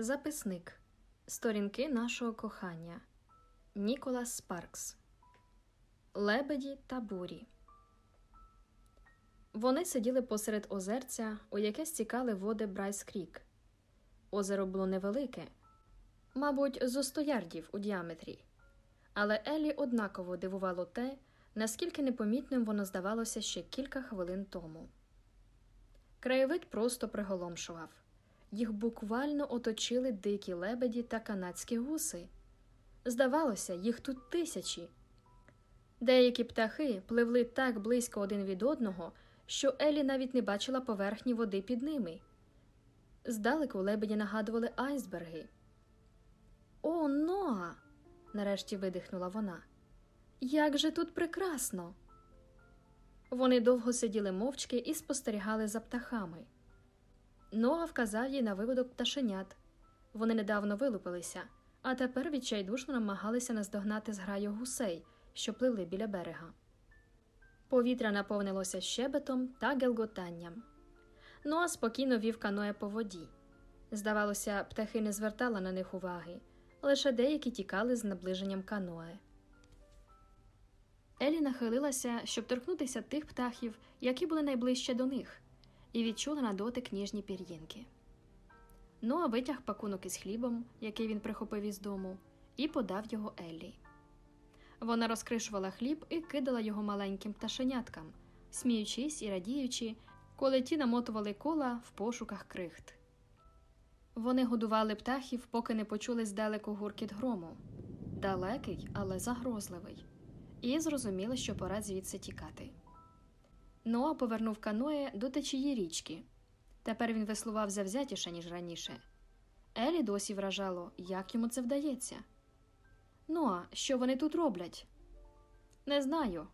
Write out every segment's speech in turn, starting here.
Записник Сторінки нашого кохання Ніколас Спаркс Лебеді та бурі. Вони сиділи посеред озерця, у яке стікали води Брайс Крік. Озеро було невелике, мабуть, зо сто ярдів у діаметрі. Але Елі однаково дивувало те, наскільки непомітним воно здавалося ще кілька хвилин тому. Краєвид просто приголомшував. Їх буквально оточили дикі лебеді та канадські гуси. Здавалося, їх тут тисячі. Деякі птахи пливли так близько один від одного, що Елі навіть не бачила поверхні води під ними. Здалеку лебеді нагадували айсберги. О, Ноа! нарешті видихнула вона. Як же тут прекрасно! Вони довго сиділи мовчки і спостерігали за птахами. Ноа вказав їй на виводок пташенят. Вони недавно вилупилися, а тепер відчайдушно намагалися наздогнати зграю гусей, що пливли біля берега. Повітря наповнилося щебетом та гелготанням. Ноа спокійно вів каноє по воді. Здавалося, птахи не звертали на них уваги, лише деякі тікали з наближенням каное. Елі нахилилася, щоб торкнутися тих птахів, які були найближче до них, і відчула на дотик ніжні пір'їнки. Ноа витяг пакунок із хлібом, який він прихопив із дому, і подав його Еллі. Вона розкришувала хліб і кидала його маленьким пташеняткам, сміючись і радіючи, коли ті намотували кола в пошуках крихт. Вони годували птахів, поки не почули здалеку гуркіт грому далекий, але загрозливий, і зрозуміли, що пора звідси тікати. Ноа повернув каное до течії річки. Тепер він веслував завзятіше, ніж раніше. Елі досі вражало, як йому це вдається. Ноа, що вони тут роблять? Не знаю.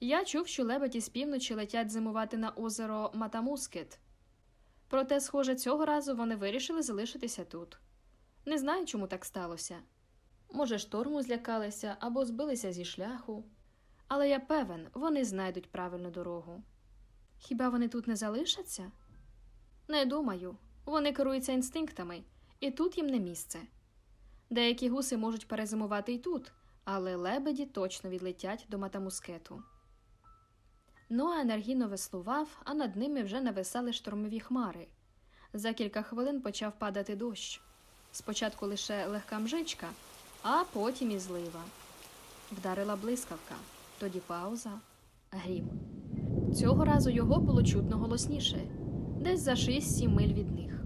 Я чув, що лебеді з півночі летять зимувати на озеро Матамускет. Проте, схоже, цього разу вони вирішили залишитися тут. Не знаю, чому так сталося. Може, шторму злякалися або збилися зі шляху, але я певен, вони знайдуть правильну дорогу. Хіба вони тут не залишаться? Не думаю. Вони керуються інстинктами, і тут їм не місце. Деякі гуси можуть перезимувати й тут, але лебеді точно відлетять до матамускету. Ноа енергійно веслував, а над ними вже нависали штормові хмари. За кілька хвилин почав падати дощ. Спочатку лише легка мжичка, а потім і злива. Вдарила блискавка, тоді пауза, грім. Цього разу його було чутно голосніше, десь за 6-7 миль від них.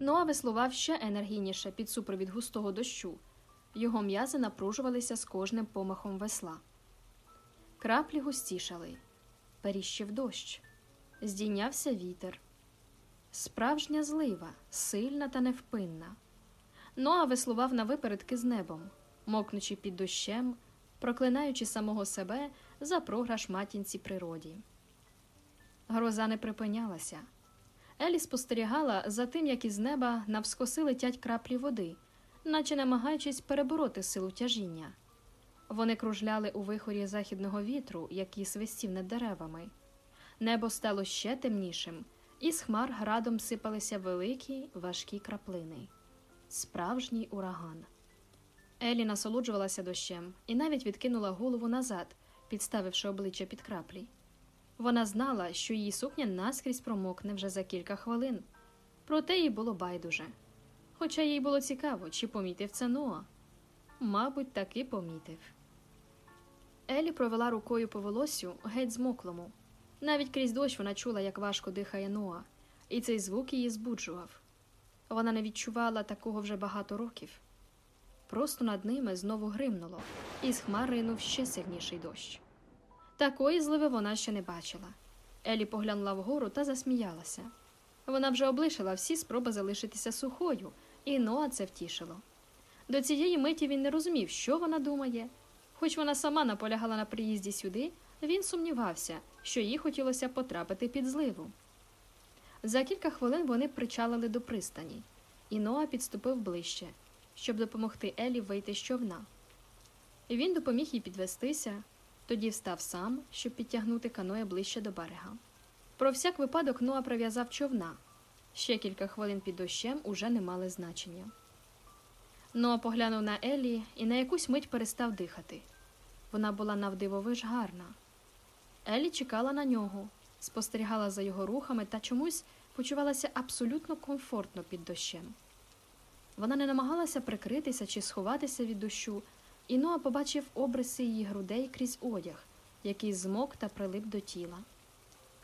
Ноа веслував ще енергійніше під супровід густого дощу. Його м'язи напружувалися з кожним помахом весла. Краплі густішали, періщив дощ, здійнявся вітер. Справжня злива, сильна та невпинна. Ноа веслував на випередки з небом, мокнучи під дощем, проклинаючи самого себе за програш матінці природі. Гроза не припинялася. Елі спостерігала за тим, як із неба навскоси летять краплі води, наче намагаючись перебороти силу тяжіння. Вони кружляли у вихорі західного вітру, який свистів над деревами. Небо стало ще темнішим, і з хмар градом сипалися великі важкі краплини. Справжній ураган. Елі насолоджувалася дощем і навіть відкинула голову назад, підставивши обличчя під краплі. Вона знала, що її сукня наскрізь промокне вже за кілька хвилин, проте їй було байдуже. Хоча їй було цікаво, чи помітив це Ноа. Мабуть, таки помітив. Елі провела рукою по волосю геть змоклому. Навіть крізь дощ вона чула, як важко дихає Ноа, і цей звук її збуджував. Вона не відчувала такого вже багато років. Просто над ними знову гримнуло, і з хмар ринув ще сильніший дощ. Такої зливи вона ще не бачила. Елі поглянула вгору та засміялася. Вона вже облишила всі спроби залишитися сухою, і Ноа це втішило. До цієї миті він не розумів, що вона думає. Хоч вона сама наполягала на приїзді сюди, він сумнівався, що їй хотілося потрапити під зливу. За кілька хвилин вони причалили до пристані, і Ноа підступив ближче, щоб допомогти Елі вийти з човна. Він допоміг їй підвестися, тоді встав сам, щоб підтягнути каноє ближче до берега. Про всяк випадок Ноа прив'язав човна. Ще кілька хвилин під дощем уже не мали значення. Ноа поглянув на Еллі і на якусь мить перестав дихати. Вона була навдивовиж гарна. Еллі чекала на нього, спостерігала за його рухами та чомусь почувалася абсолютно комфортно під дощем. Вона не намагалася прикритися чи сховатися від дощу, і Ноа побачив обриси її грудей крізь одяг, який змок та прилип до тіла.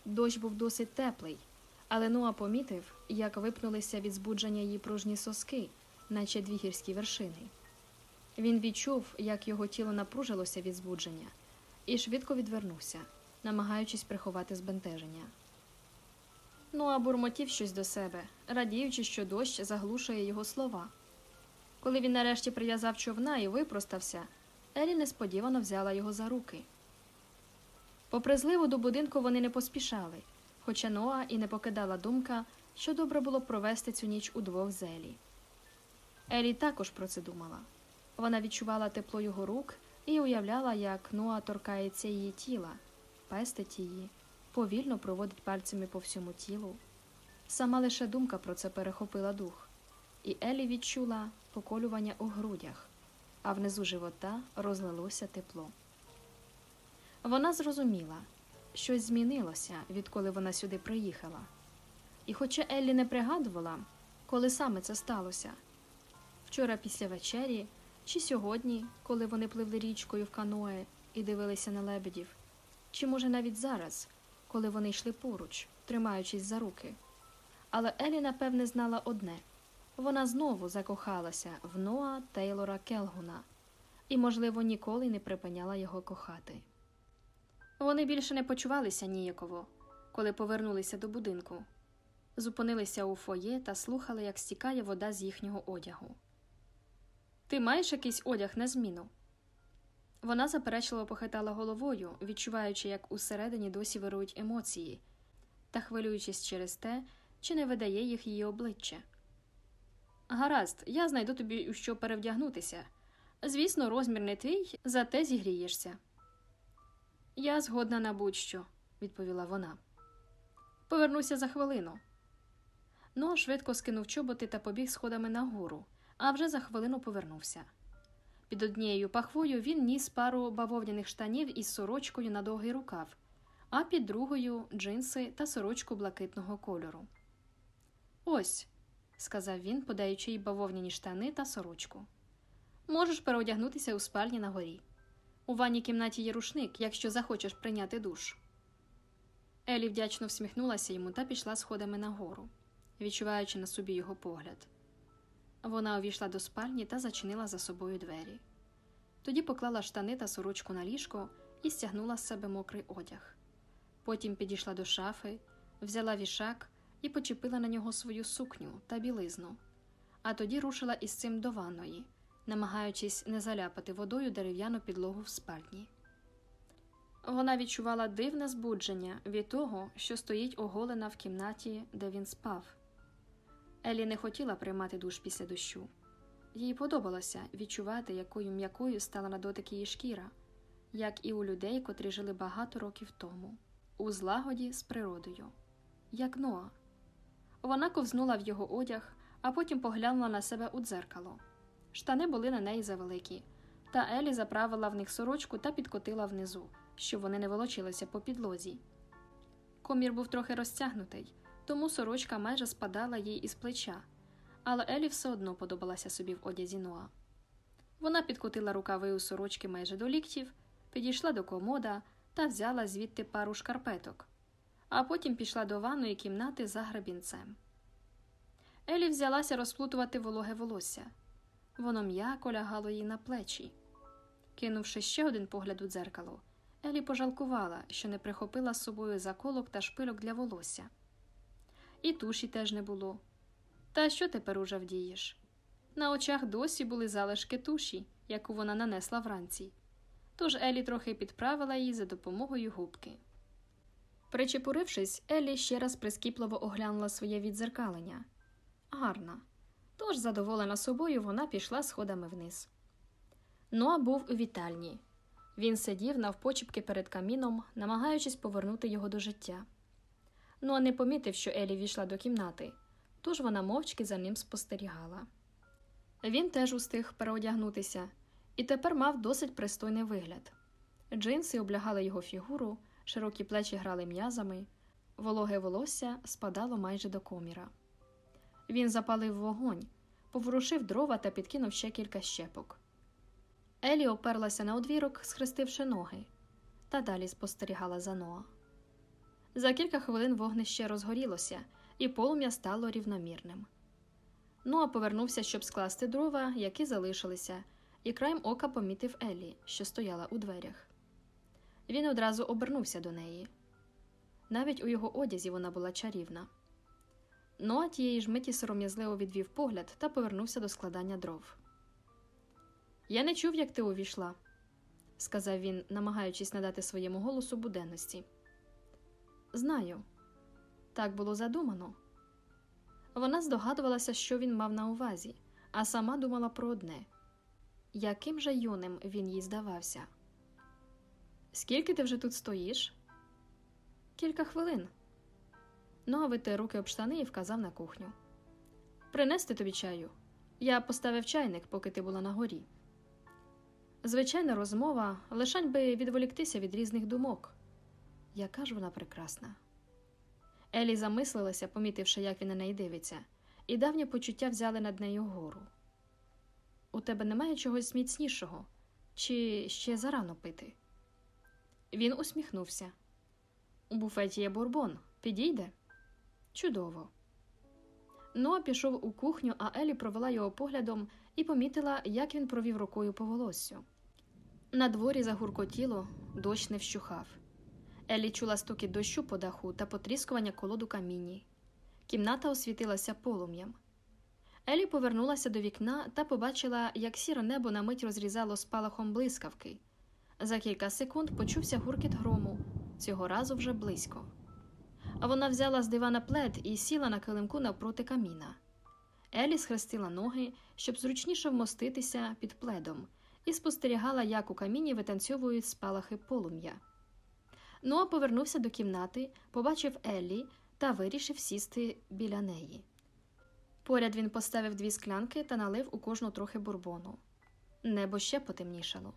Дощ був досить теплий, але Ноа помітив, як випнулися від збудження її пружні соски, наче дві гірські вершини. Він відчув, як його тіло напружилося від збудження, і швидко відвернувся, намагаючись приховати збентеження. Ноа бурмотів щось до себе, радіючи, що дощ заглушує його слова. Коли він нарешті прив'язав човна і випростався, Елі несподівано взяла його за руки. Попри зливу до будинку вони не поспішали, хоча Ноа і не покидала думка, що добре було провести цю ніч удвох з Елі. Елі також про це думала. Вона відчувала тепло його рук і уявляла, як Ноа торкається її тіла, пестить її, повільно проводить пальцями по всьому тілу. Сама лише думка про це перехопила дух, і Елі відчула поколювання у грудях, а внизу живота розлилося тепло. Вона зрозуміла, щось змінилося, відколи вона сюди приїхала. І хоча Еллі не пригадувала, коли саме це сталося вчора після вечері, чи сьогодні, коли вони пливли річкою в каное і дивилися на лебедів, чи може навіть зараз, коли вони йшли поруч, тримаючись за руки. Але Елі, напевне, знала одне вона знову закохалася в Ноа Тейлора Келгуна і, можливо, ніколи не припиняла його кохати. Вони більше не почувалися ніяково, коли повернулися до будинку, зупинилися у фоє та слухали, як стікає вода з їхнього одягу. Ти маєш якийсь одяг на зміну? Вона заперечливо похитала головою, відчуваючи, як усередині досі вирують емоції, та хвилюючись через те, чи не видає їх її обличчя. Гаразд, я знайду тобі у що перевдягнутися. Звісно, розмір не твій, зате зігрієшся. Я згодна на будь-що, відповіла вона. Повернуся за хвилину. Ноа швидко скинув чоботи та побіг сходами нагору, а вже за хвилину повернувся. Під однією пахвою він ніс пару бавовняних штанів із сорочкою на довгий рукав, а під другою джинси та сорочку блакитного кольору. Ось, сказав він, подаючи їй бавовняні штани та сорочку. Можеш переодягнутися у спальні на горі. У ванній кімнаті є рушник, якщо захочеш прийняти душ. Елі вдячно всміхнулася йому та пішла сходами нагору, відчуваючи на собі його погляд. Вона увійшла до спальні та зачинила за собою двері. Тоді поклала штани та сорочку на ліжко і стягнула з себе мокрий одяг. Потім підійшла до шафи, взяла вішак і почепила на нього свою сукню та білизну, а тоді рушила із цим до ванної, намагаючись не заляпати водою дерев'яну підлогу в спальні. Вона відчувала дивне збудження від того, що стоїть оголена в кімнаті, де він спав. Елі не хотіла приймати душ після дощу. Їй подобалося відчувати, якою м'якою стала на дотик її шкіра, як і у людей, котрі жили багато років тому, у злагоді з природою, як Ноа. Вона ковзнула в його одяг, а потім поглянула на себе у дзеркало. Штани були на неї завеликі, та Елі заправила в них сорочку та підкотила внизу, щоб вони не волочилися по підлозі. Комір був трохи розтягнутий, тому сорочка майже спадала їй із плеча, але Елі все одно подобалася собі в одязі Ноа. Вона підкотила рукави у сорочки майже до ліктів, підійшла до комода та взяла звідти пару шкарпеток, а потім пішла до ванної кімнати за грабінцем. Елі взялася розплутувати вологе волосся. Воно м'яко лягало їй на плечі. Кинувши ще один погляд у дзеркало, Елі пожалкувала, що не прихопила з собою заколок та шпильок для волосся. І туші теж не було. Та що тепер уже вдієш? На очах досі були залишки туші, яку вона нанесла вранці. Тож Елі трохи підправила її за допомогою губки. Причепурившись, Елі ще раз прискіпливо оглянула своє відзеркалення. Гарна. Тож, задоволена собою, вона пішла сходами вниз. Ноа був у вітальні. Він сидів навпочіпки перед каміном, намагаючись повернути його до життя. Ноа не помітив, що Елі війшла до кімнати, тож вона мовчки за ним спостерігала. Він теж устиг переодягнутися і тепер мав досить пристойний вигляд. Джинси облягали його фігуру, широкі плечі грали м'язами, вологе волосся спадало майже до коміра. Він запалив вогонь, поворушив дрова та підкинув ще кілька щепок. Елі оперлася на одвірок, схрестивши ноги, та далі спостерігала за Ноа. За кілька хвилин вогнище розгорілося, і полум'я стало рівномірним. Ноа повернувся, щоб скласти дрова, які залишилися, і краєм ока помітив Еллі, що стояла у дверях. Він одразу обернувся до неї. Навіть у його одязі вона була чарівна. Ноа тієї ж миті сором'язливо відвів погляд та повернувся до складання дров. Я не чув, як ти увійшла, сказав він, намагаючись надати своєму голосу буденності. Знаю, так було задумано. Вона здогадувалася, що він мав на увазі, а сама думала про одне яким же юним він їй здавався. Скільки ти вже тут стоїш? Кілька хвилин. Ноа витер руки об штани і вказав на кухню. Принести тобі чаю. Я поставив чайник, поки ти була на горі. Звичайна розмова, лишень би відволіктися від різних думок. Яка ж вона прекрасна. Елі замислилася, помітивши, як він на неї дивиться, і давні почуття взяли над нею гору. У тебе немає чогось міцнішого, чи ще зарано пити? Він усміхнувся. У буфеті є бурбон. Підійде? Чудово. Ноа пішов у кухню, а Елі провела його поглядом і помітила, як він провів рукою по волоссю. На дворі загуркотіло, дощ не вщухав. Елі чула стуки дощу по даху та потріскування колоду камінні. Кімната освітилася полум'ям. Елі повернулася до вікна та побачила, як сіре небо на мить розрізало спалахом блискавки. За кілька секунд почувся гуркіт грому, цього разу вже близько. А вона взяла з дивана плед і сіла на килимку навпроти каміна. Елі схрестила ноги, щоб зручніше вмоститися під пледом, і спостерігала, як у каміні витанцьовують спалахи полум'я. Ноа повернувся до кімнати, побачив Еллі та вирішив сісти біля неї. Поряд він поставив дві склянки та налив у кожну трохи бурбону. Небо ще потемнішало.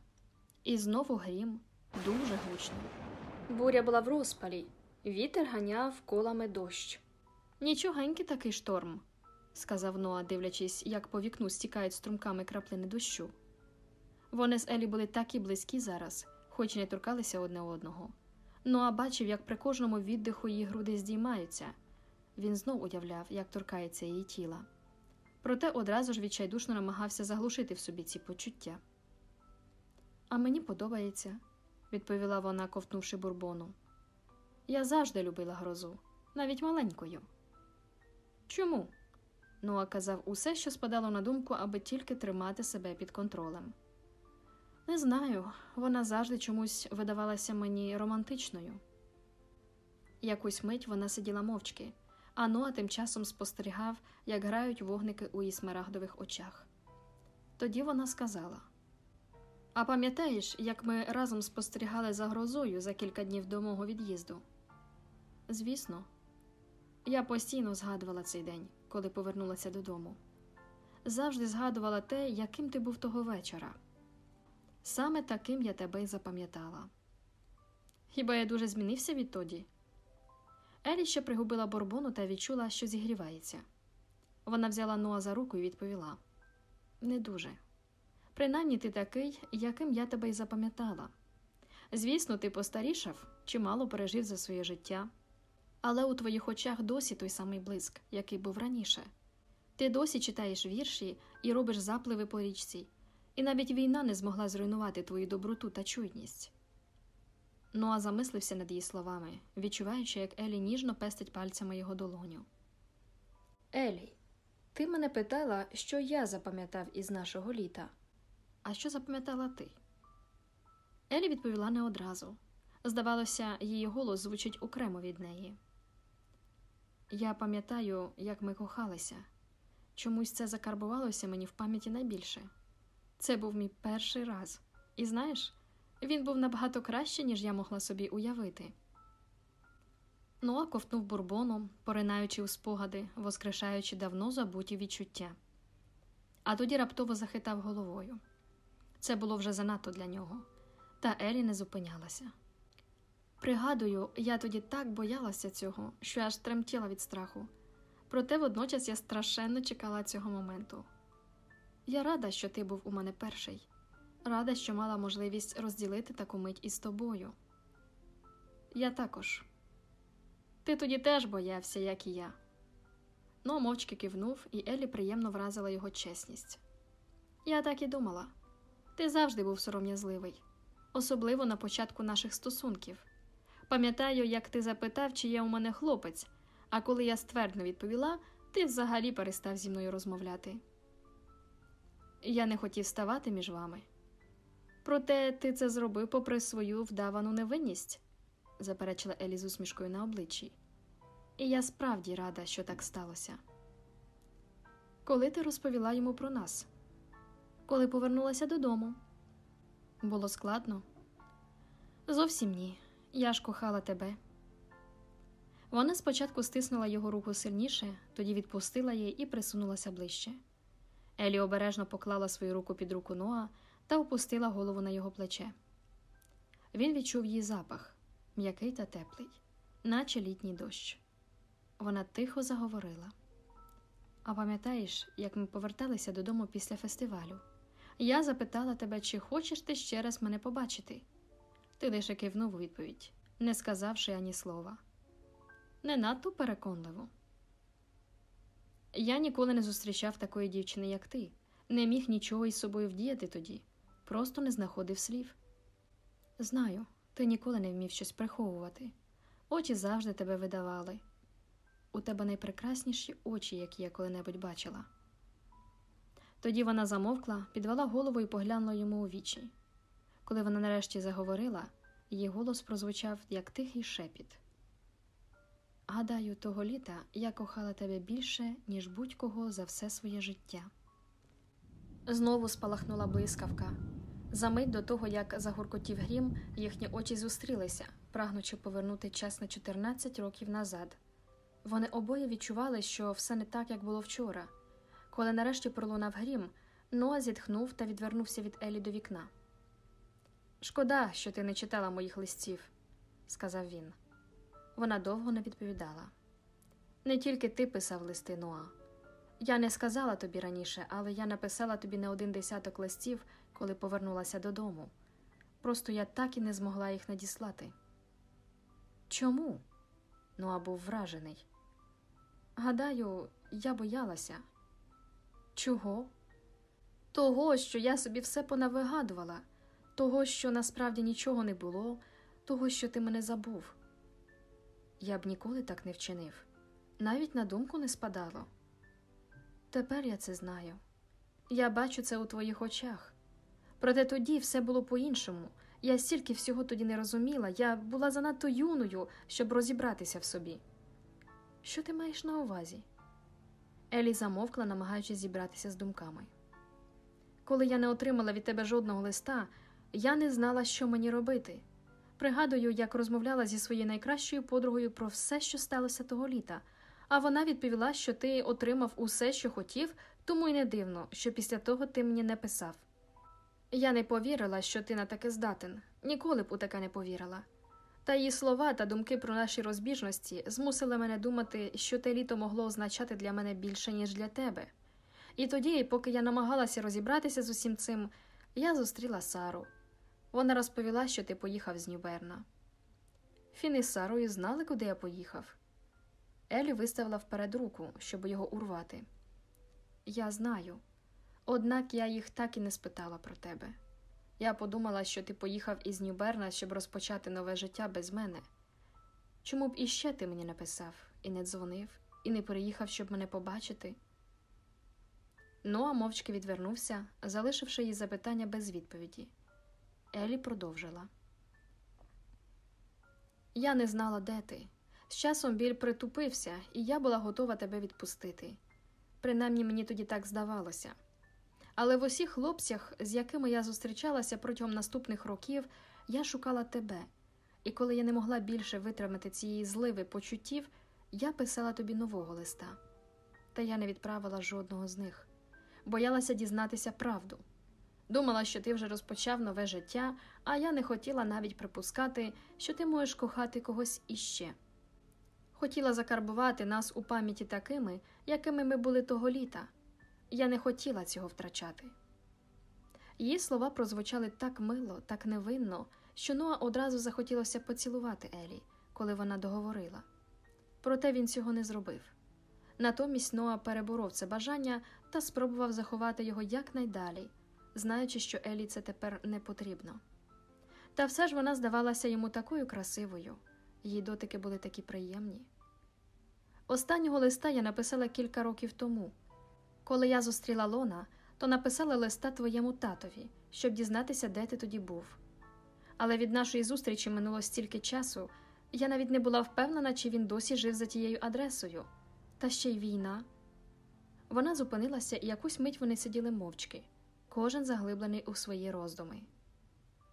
І знову грім дуже гучно. Буря була в розпалі, вітер ганяв колами дощ. Нічогенький такий шторм, сказав Ноа, дивлячись, як по вікну стікають струмками краплини дощу. Вони з Елі були такі близькі зараз, хоч і не торкалися одне одного. Ноа бачив, як при кожному віддиху її груди здіймаються. Він знов уявляв, як торкається її тіла. Проте одразу ж відчайдушно намагався заглушити в собі ці почуття. А мені подобається, відповіла вона, ковтнувши бурбону. Я завжди любила грозу, навіть маленькою. Чому? Ноа казав усе, що спадало на думку, аби тільки тримати себе під контролем. Не знаю, вона завжди чомусь видавалася мені романтичною. Якусь мить вона сиділа мовчки, а Ноа тим часом спостерігав, як грають вогники у її смарагдових очах. Тоді вона сказала: А пам'ятаєш, як ми разом спостерігали за грозою за кілька днів до мого від'їзду? Звісно, я постійно згадувала цей день, коли повернулася додому. Завжди згадувала те, яким ти був того вечора. Саме таким я тебе й запам'ятала. Хіба я дуже змінився відтоді? Елі ще пригубила борбону та відчула, що зігрівається. Вона взяла Ноа за руку і відповіла: Не дуже. Принаймні ти такий, яким я тебе й запам'ятала. Звісно, ти постарішав, чимало пережив за своє життя, але у твоїх очах досі той самий блиск, який був раніше. Ти досі читаєш вірші і робиш запливи по річці, і навіть війна не змогла зруйнувати твою доброту та чуйність. Ноа замислився над її словами, відчуваючи, як Елі ніжно пестить пальцями його долоню. Елі, ти мене питала, що я запам'ятав із нашого літа. А що запам'ятала ти? Елі відповіла не одразу. Здавалося, її голос звучить окремо від неї. Я пам'ятаю, як ми кохалися. Чомусь це закарбувалося мені в пам'яті найбільше. Це був мій перший раз. І знаєш, він був набагато краще, ніж я могла собі уявити. Ноа ковтнув бурбоном, поринаючи у спогади, воскрешаючи давно забуті відчуття. А тоді раптово захитав головою. Це було вже занадто для нього, та Елі не зупинялася. Пригадую, я тоді так боялася цього, що аж тремтіла від страху. Проте водночас я страшенно чекала цього моменту. Я рада, що ти був у мене перший, рада, що мала можливість розділити таку мить із тобою. Я також. Ти тоді теж боявся, як і я. Но мовчки кивнув, і Елі приємно вразила його чесність. Я так і думала. Ти завжди був сором'язливий, особливо на початку наших стосунків. Пам'ятаю, як ти запитав, чи є у мене хлопець, а коли я ствердно відповіла, ти взагалі перестав зі мною розмовляти. Я не хотів ставати між вами. Проте ти це зробив попри свою вдавану невинність, заперечила Елі з усмішкою на обличчі. І я справді рада, що так сталося. Коли ти розповіла йому про нас? Коли повернулася додому? Було складно? Зовсім ні. Я ж кохала тебе. Вона спочатку стиснула його руку сильніше, тоді відпустила її і присунулася ближче. Елі обережно поклала свою руку під руку Ноа та опустила голову на його плече. Він відчув її запах м'який та теплий, наче літній дощ. Вона тихо заговорила. А пам'ятаєш, як ми поверталися додому після фестивалю? Я запитала тебе, чи хочеш ти ще раз мене побачити. Ти лише кивнув у відповідь, не сказавши ані слова. Не надто переконливо. Я ніколи не зустрічав такої дівчини, як ти, не міг нічого із собою вдіяти тоді, просто не знаходив слів. Знаю, ти ніколи не вмів щось приховувати. Очі завжди тебе видавали. У тебе найпрекрасніші очі, які я коли-небудь бачила. Тоді вона замовкла, підвела голову і поглянула йому у вічі. Коли вона нарешті заговорила, її голос прозвучав як тихий шепіт. Гадаю, того літа я кохала тебе більше, ніж будь-кого за все своє життя. Знову спалахнула блискавка. За мить до того, як загуркотів грім, їхні очі зустрілися, прагнучи повернути час на 14 років назад. Вони обоє відчували, що все не так, як було вчора. Коли нарешті пролунав грім, Ноа зітхнув та відвернувся від Елі до вікна. Шкода, що ти не читала моїх листів, сказав він. Вона довго не відповідала. Не тільки ти писав листи Ноа. Я не сказала тобі раніше, але я написала тобі не один десяток листів, коли повернулася додому. Просто я так і не змогла їх надіслати. Чому? Ноа був вражений. Гадаю, я боялася. Чого? Того, що я собі все понавигадувала, того, що насправді нічого не було, того, що ти мене забув. Я б ніколи так не вчинив, навіть на думку не спадало. Тепер я це знаю. Я бачу це у твоїх очах. Проте тоді все було по-іншому. Я стільки всього тоді не розуміла, я була занадто юною, щоб розібратися в собі. Що ти маєш на увазі? Елі замовкла, намагаючись зібратися з думками. Коли я не отримала від тебе жодного листа, я не знала, що мені робити. Пригадую, як розмовляла зі своєю найкращою подругою про все, що сталося того літа, а вона відповіла, що ти отримав усе, що хотів, тому й не дивно, що після того ти мені не писав. Я не повірила, що ти на таке здатен, ніколи б у таке не повірила. Та її слова та думки про наші розбіжності змусили мене думати, що те літо могло означати для мене більше, ніж для тебе. І тоді, поки я намагалася розібратися з усім цим, я зустріла Сару. Вона розповіла, що ти поїхав з Нюберна. Фін із Сарою знали, куди я поїхав. Елі виставила вперед руку, щоб його урвати. Я знаю. Однак я їх так і не спитала про тебе. Я подумала, що ти поїхав із Нюберна, щоб розпочати нове життя без мене. Чому б іще ти мені написав, і не дзвонив, і не приїхав, щоб мене побачити? Ноа мовчки відвернувся, залишивши її запитання без відповіді. Елі продовжила. Я не знала, де ти. З часом біль притупився, і я була готова тебе відпустити. Принаймні мені тоді так здавалося. Але в усіх хлопцях, з якими я зустрічалася протягом наступних років, я шукала тебе, І коли я не могла більше витримати цієї зливи почуттів, я писала тобі нового листа. Та я не відправила жодного з них, боялася дізнатися правду. Думала, що ти вже розпочав нове життя, а я не хотіла навіть припускати, що ти можеш кохати когось іще. Хотіла закарбувати нас у пам'яті такими, якими ми були того літа. Я не хотіла цього втрачати. Її слова прозвучали так мило, так невинно, що Ноа одразу захотілося поцілувати Елі, коли вона договорила. Проте він цього не зробив. Натомість Ноа переборов це бажання та спробував заховати його якнайдалі, знаючи, що Елі це тепер не потрібно. Та все ж вона здавалася йому такою красивою, її дотики були такі приємні. Останнього листа я написала кілька років тому. Коли я зустріла Лона, то написала листа твоєму татові, щоб дізнатися, де ти тоді був. Але від нашої зустрічі минуло стільки часу, я навіть не була впевнена, чи він досі жив за тією адресою, та ще й війна. Вона зупинилася, і якусь мить вони сиділи мовчки, кожен заглиблений у свої роздуми.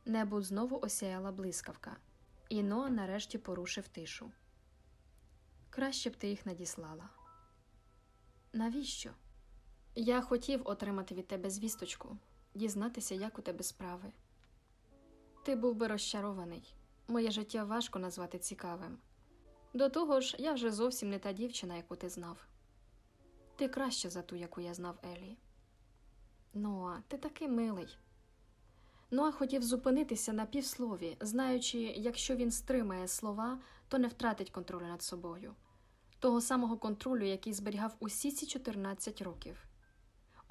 Небо знову осяяла блискавка, і Ноа нарешті порушив тишу. Краще б ти їх надіслала. Навіщо? Я хотів отримати від тебе звісточку, дізнатися, як у тебе справи. Ти був би розчарований. Моє життя важко назвати цікавим. До того ж, я вже зовсім не та дівчина, яку ти знав. Ти краще за ту, яку я знав Елі. Ноа, ти такий милий. Ноа хотів зупинитися на півслові, знаючи, якщо він стримає слова, то не втратить контролю над собою, того самого контролю, який зберігав усі ці 14 років.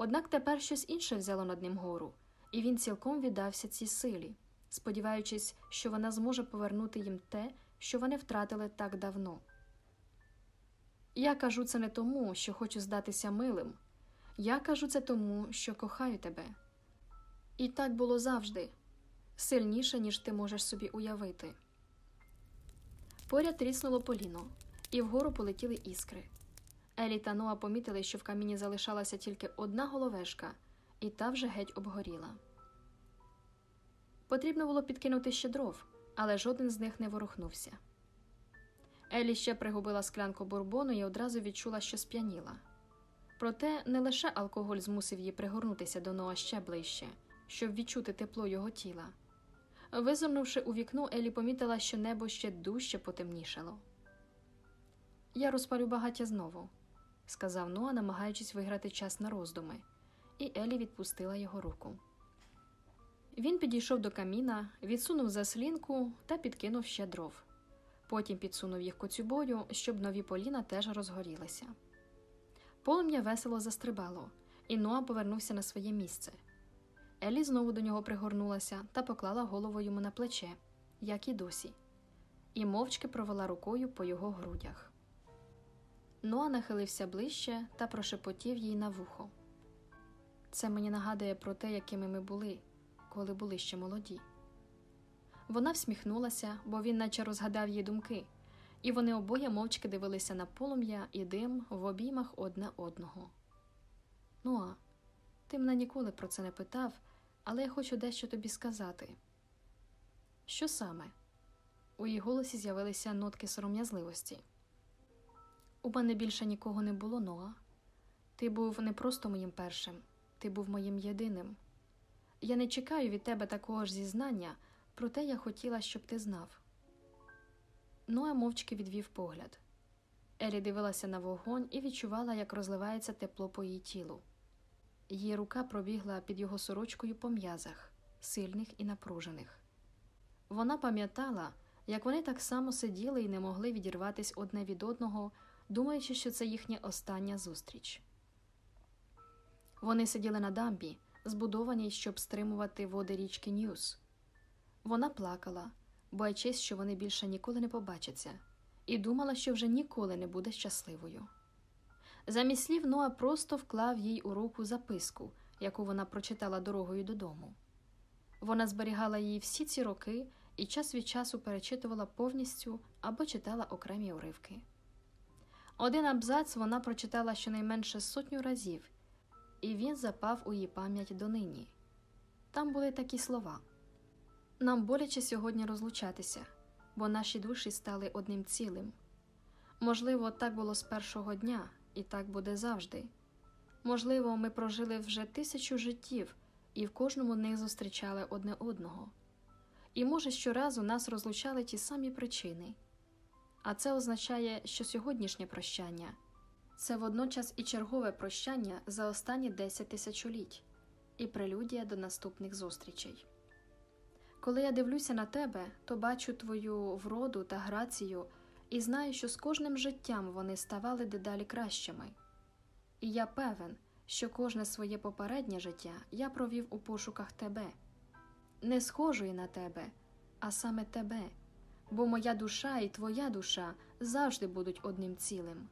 Однак тепер щось інше взяло над ним гору, і він цілком віддався цій силі, сподіваючись, що вона зможе повернути їм те, що вони втратили так давно. Я кажу це не тому, що хочу здатися милим. Я кажу це тому, що кохаю тебе. І так було завжди сильніше, ніж ти можеш собі уявити. Поряд тріснуло поліно, і вгору полетіли іскри. Елі та Ноа помітили, що в каміні залишалася тільки одна головешка, і та вже геть обгоріла. Потрібно було підкинути ще дров, але жоден з них не ворухнувся. Елі ще пригубила склянку бурбону і одразу відчула, що сп'яніла. Проте не лише алкоголь змусив її пригорнутися до Ноа ще ближче, щоб відчути тепло його тіла. Визирнувши у вікно, Елі помітила, що небо ще дужче потемнішало. Я розпалю багаття знову, сказав Ноа, намагаючись виграти час на роздуми, і Елі відпустила його руку. Він підійшов до каміна, відсунув заслінку та підкинув ще дров. Потім підсунув їх коцюбою, щоб нові поліна теж розгорілися. Полум'я весело застрибало, і Ноа повернувся на своє місце. Елі знову до нього пригорнулася та поклала голову йому на плече, як і досі, і мовчки провела рукою по його грудях. Ноа нахилився ближче та прошепотів їй на вухо. Це мені нагадує про те, якими ми були, коли були ще молоді. Вона всміхнулася, бо він наче розгадав її думки, і вони обоє мовчки дивилися на полум'я і дим в обіймах одне одного. Ноа, ти мене ніколи про це не питав, але я хочу дещо тобі сказати. Що саме? У її голосі з'явилися нотки сором'язливості. У мене більше нікого не було, Ноа. Ти був не просто моїм першим, ти був моїм єдиним. Я не чекаю від тебе такого ж зізнання, проте я хотіла, щоб ти знав. Ноа мовчки відвів погляд. Елі дивилася на вогонь і відчувала, як розливається тепло по її тілу. Її рука пробігла під його сорочкою по м'язах, сильних і напружених. Вона пам'ятала, як вони так само сиділи і не могли відірватись одне від одного, думаючи, що це їхня остання зустріч. Вони сиділи на дамбі, збудованій, щоб стримувати води річки Ньюс. Вона плакала, боячись, що вони більше ніколи не побачаться, і думала, що вже ніколи не буде щасливою. Замість слів Ноа просто вклав їй у руку записку, яку вона прочитала дорогою додому. Вона зберігала її всі ці роки і час від часу перечитувала повністю або читала окремі уривки. Один абзац вона прочитала щонайменше сотню разів, і він запав у її пам'ять донині. Там були такі слова: Нам боляче сьогодні розлучатися, бо наші душі стали одним цілим. Можливо, так було з першого дня, і так буде завжди. Можливо, ми прожили вже тисячу життів і в кожному них зустрічали одне одного. І, може, щоразу нас розлучали ті самі причини. А це означає, що сьогоднішнє прощання це водночас і чергове прощання за останні 10 тисячоліть, і прелюдія до наступних зустрічей. Коли я дивлюся на тебе, то бачу твою вроду та грацію і знаю, що з кожним життям вони ставали дедалі кращими. І я певен, що кожне своє попереднє життя я провів у пошуках тебе, не схожої на тебе, а саме тебе, бо моя душа і твоя душа завжди будуть одним цілим.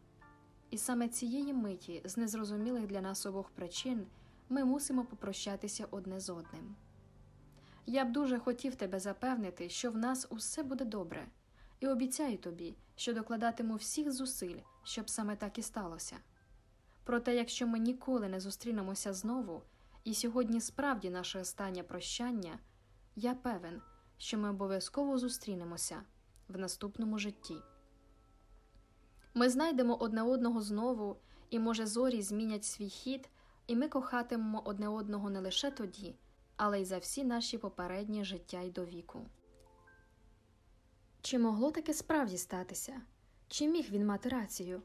І саме цієї миті, з незрозумілих для нас обох причин, ми мусимо попрощатися одне з одним. Я б дуже хотів тебе запевнити, що в нас усе буде добре, і обіцяю тобі, що докладатиму всіх зусиль, щоб саме так і сталося. Проте, якщо ми ніколи не зустрінемося знову, і сьогодні справді наше останнє прощання, я певен, що ми обов'язково зустрінемося в наступному житті. Ми знайдемо одне одного знову, і, може, зорі змінять свій хід, і ми кохатимемо одне одного не лише тоді, але й за всі наші попередні життя й до віку. Чи могло таке справді статися? Чи міг він мати рацію?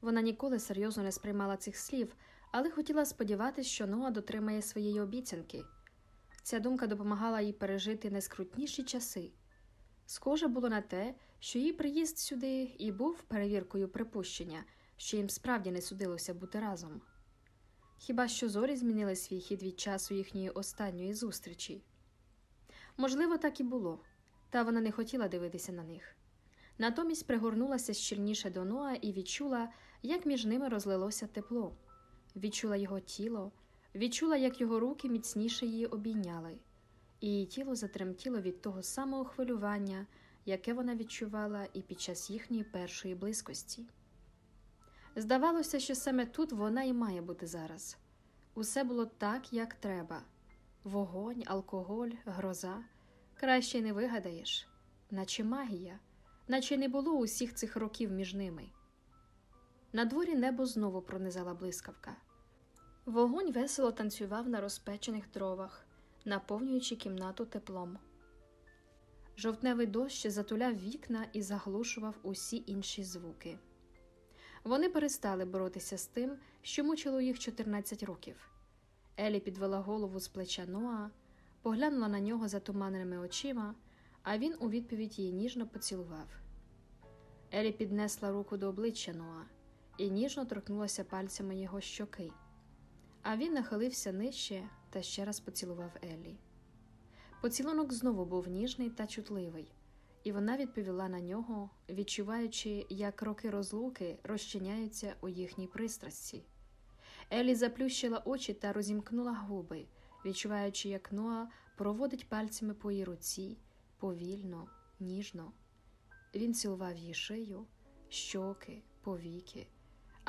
Вона ніколи серйозно не сприймала цих слів, але хотіла сподіватися, що Ноа дотримає своєї обіцянки. Ця думка допомагала їй пережити найскрутніші часи. Схоже було на те, що її приїзд сюди і був перевіркою припущення, що їм справді не судилося бути разом. Хіба що зорі змінили свій хід від часу їхньої останньої зустрічі? Можливо, так і було, та вона не хотіла дивитися на них. Натомість пригорнулася щільніше до Ноа і відчула, як між ними розлилося тепло, відчула його тіло, відчула, як його руки міцніше її обійняли, і її тіло затремтіло від того самого хвилювання, яке вона відчувала і під час їхньої першої близькості. Здавалося, що саме тут вона і має бути зараз. Усе було так, як треба вогонь, алкоголь, гроза. Краще не вигадаєш, наче магія, наче не було усіх цих років між ними. На дворі небо знову пронизала блискавка. Вогонь весело танцював на розпечених дровах, наповнюючи кімнату теплом. Жовтневий дощ затуляв вікна і заглушував усі інші звуки. Вони перестали боротися з тим, що мучило їх 14 років. Елі підвела голову з плеча Ноа, поглянула на нього затуманеними очима, а він у відповідь її ніжно поцілував. Елі піднесла руку до обличчя Ноа і ніжно торкнулася пальцями його щоки, а він нахилився нижче та ще раз поцілував Елі. Поцілунок знову був ніжний та чутливий, і вона відповіла на нього, відчуваючи, як роки розлуки розчиняються у їхній пристрасті. Елі заплющила очі та розімкнула губи, відчуваючи, як Ноа проводить пальцями по її руці повільно, ніжно. Він цілував її шию, щоки, повіки,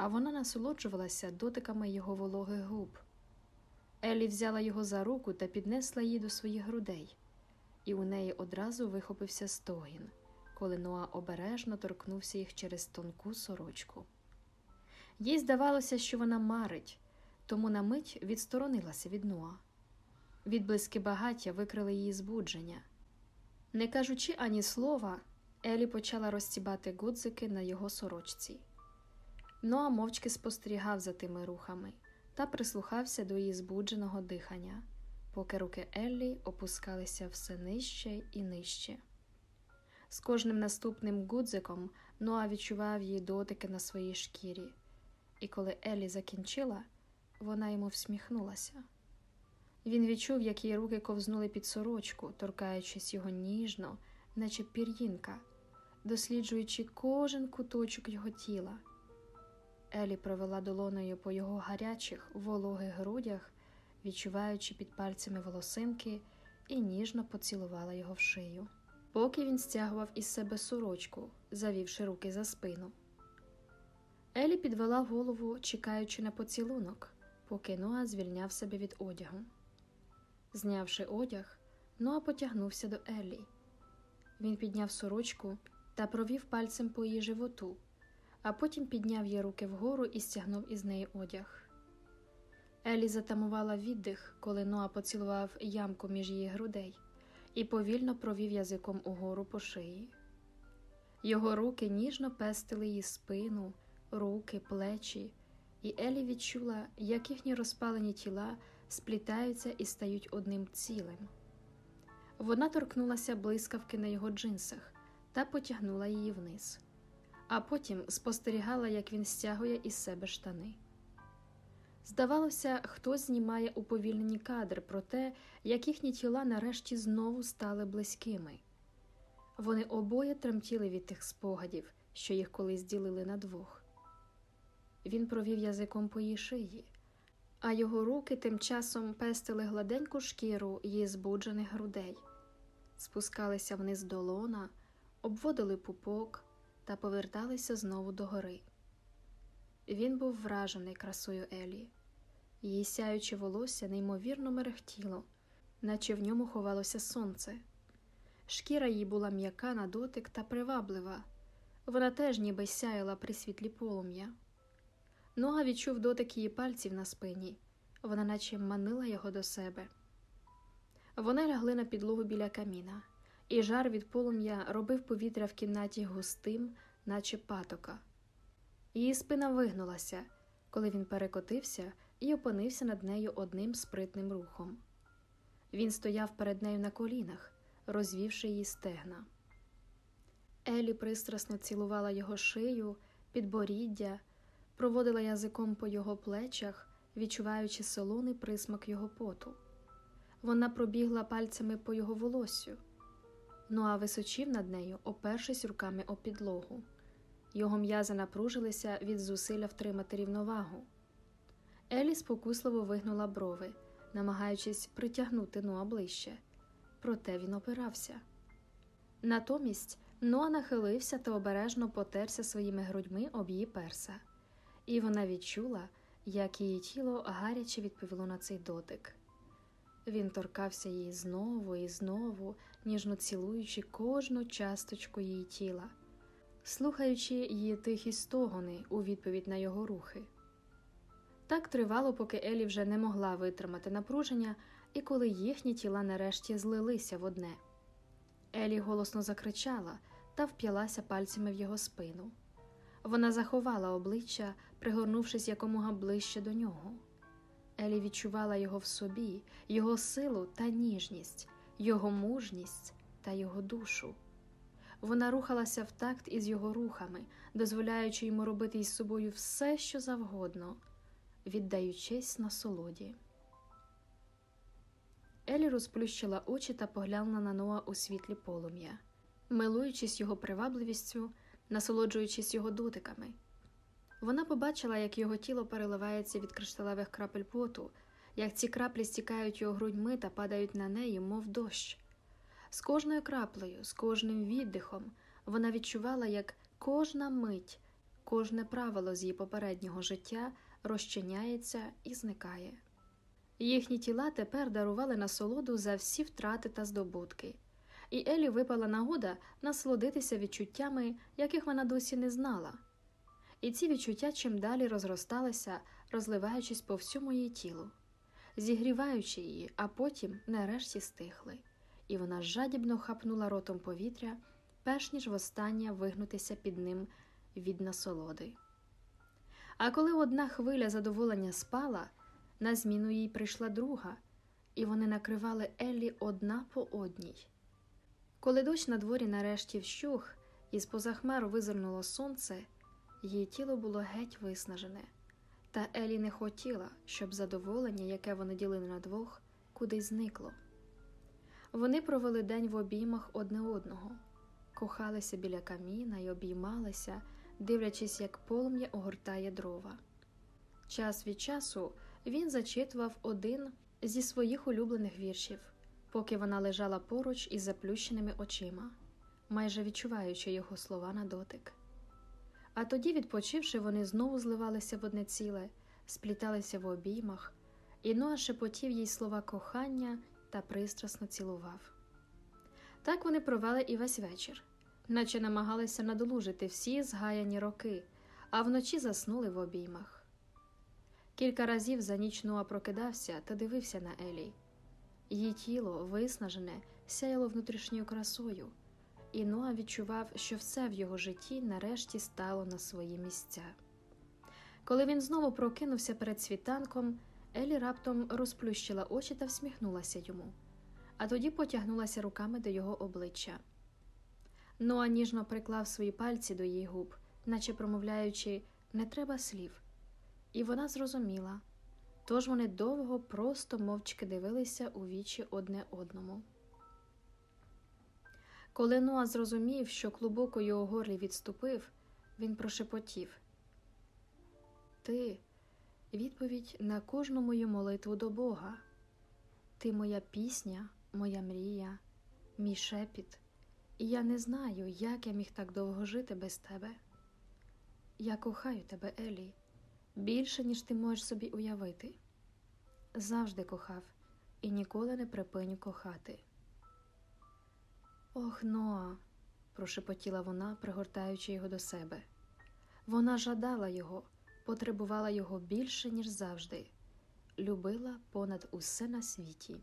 а вона насолоджувалася дотиками його вологих губ. Елі взяла його за руку та піднесла її до своїх грудей, і у неї одразу вихопився стогін, коли Ноа обережно торкнувся їх через тонку сорочку. Їй здавалося, що вона марить, тому на мить відсторонилася від Ноа. Відблиски багаття викрили її збудження. Не кажучи ані слова, Елі почала розцібати гудзики на його сорочці. Ноа мовчки спостерігав за тими рухами та прислухався до її збудженого дихання, поки руки Еллі опускалися все нижче і нижче. З кожним наступним гудзиком Ноа відчував її дотики на своїй шкірі, і коли Еллі закінчила, вона йому всміхнулася. Він відчув, як її руки ковзнули під сорочку, торкаючись його ніжно, наче пір'їнка, досліджуючи кожен куточок його тіла. Елі провела долоною по його гарячих, вологих грудях, відчуваючи під пальцями волосинки, і ніжно поцілувала його в шию, поки він стягував із себе сорочку, завівши руки за спину. Елі підвела голову, чекаючи на поцілунок, поки Ноа звільняв себе від одягу. Знявши одяг, Ноа потягнувся до Еллі. Він підняв сорочку та провів пальцем по її животу, а потім підняв її руки вгору і стягнув із неї одяг. Елі затамувала віддих, коли Ноа поцілував ямку між її грудей і повільно провів язиком угору по шиї. Його руки ніжно пестили її спину, руки, плечі, і Елі відчула, як їхні розпалені тіла сплітаються і стають одним цілим. Вона торкнулася блискавки на його джинсах та потягнула її вниз, а потім спостерігала, як він стягує із себе штани. Здавалося, хтось знімає уповільнені кадри про те, як їхні тіла нарешті знову стали близькими. Вони обоє тремтіли від тих спогадів, що їх колись ділили на двох. Він провів язиком по її шиї, а його руки тим часом пестили гладеньку шкіру її збуджених грудей, спускалися вниз до лона, обводили пупок та поверталися знову до гори. Він був вражений красою Елі. Її сяюче волосся неймовірно мерехтіло, наче в ньому ховалося сонце. Шкіра її була м'яка на дотик та приваблива, вона теж ніби сяяла при світлі полум'я. Нога відчув дотик її пальців на спині, вона наче манила його до себе. Вони лягли на підлогу біля каміна, і жар від полум'я робив повітря в кімнаті густим, наче патока. Її спина вигнулася, коли він перекотився і опинився над нею одним спритним рухом. Він стояв перед нею на колінах, розвівши її стегна. Елі пристрасно цілувала його шию, підборіддя, проводила язиком по його плечах, відчуваючи солоний присмак його поту. Вона пробігла пальцями по його волоссю. Нуа височив над нею, опершись руками об підлогу. Його м'язи напружилися від зусилля втримати рівновагу. Елі спокусливо вигнула брови, намагаючись притягнути Ноа ближче, проте він опирався. Натомість Ноа нахилився та обережно потерся своїми грудьми об її перса, і вона відчула, як її тіло гаряче відповіло на цей дотик. Він торкався її знову і знову, ніжно цілуючи кожну часточку її тіла, слухаючи її тихі стогони у відповідь на його рухи. Так тривало, поки Елі вже не могла витримати напруження, і коли їхні тіла нарешті злилися в одне. Елі голосно закричала та вп'ялася пальцями в його спину. Вона заховала обличчя, пригорнувшись якомога ближче до нього. Елі відчувала його в собі, його силу та ніжність, його мужність та його душу. Вона рухалася в такт із його рухами, дозволяючи йому робити із собою все, що завгодно, віддаючись насолоді. Елі розплющила очі та поглянула на Ноа у світлі полум'я, милуючись його привабливістю, насолоджуючись його дотиками. Вона побачила, як його тіло переливається від кришталевих крапель поту, як ці краплі стікають його грудьми та падають на неї, мов дощ. З кожною краплею, з кожним віддихом вона відчувала, як кожна мить, кожне правило з її попереднього життя розчиняється і зникає. Їхні тіла тепер дарували насолоду за всі втрати та здобутки, і Елі випала нагода насолодитися відчуттями, яких вона досі не знала. І ці відчуття чим далі розросталися, розливаючись по всьому її тілу, зігріваючи її, а потім нарешті стихли, і вона жадібно хапнула ротом повітря, перш ніж востаннє вигнутися під ним від насолоди. А коли одна хвиля задоволення спала, на зміну їй прийшла друга, і вони накривали Еллі одна по одній. Коли дощ на дворі нарешті вщух, і з поза хмару визирнуло сонце, її тіло було геть виснажене, та Елі не хотіла, щоб задоволення, яке вони ділили на двох, кудись зникло. Вони провели день в обіймах одне одного, кохалися біля каміна й обіймалися, дивлячись, як полум'я огортає дрова. Час від часу він зачитував один зі своїх улюблених віршів, поки вона лежала поруч із заплющеними очима, майже відчуваючи його слова на дотик. А тоді, відпочивши, вони знову зливалися в одне ціле, спліталися в обіймах, і Ноа шепотів їй слова кохання та пристрасно цілував. Так вони провели і весь вечір, наче намагалися надолужити всі згаяні роки, а вночі заснули в обіймах. Кілька разів за ніч Ноа прокидався та дивився на Елі. Її тіло, виснажене, сяяло внутрішньою красою, і Ноа відчував, що все в його житті нарешті стало на свої місця. Коли він знову прокинувся перед світанком, Елі раптом розплющила очі та всміхнулася йому, а тоді потягнулася руками до його обличчя. Ноа ніжно приклав свої пальці до її губ, наче промовляючи не треба слів, і вона зрозуміла. Тож вони довго просто мовчки дивилися у вічі одне одному. Коли Ноа зрозумів, що клубок у його горлі відступив, він прошепотів Ти відповідь на кожну мою молитву до Бога. Ти моя пісня, моя мрія, мій шепіт, і я не знаю, як я міг так довго жити без тебе. Я кохаю тебе, Елі, більше, ніж ти можеш собі уявити. Завжди кохав і ніколи не припиню кохати. Ох, Ноа, прошепотіла вона, пригортаючи його до себе. Вона жадала його, потребувала його більше, ніж завжди, любила понад усе на світі.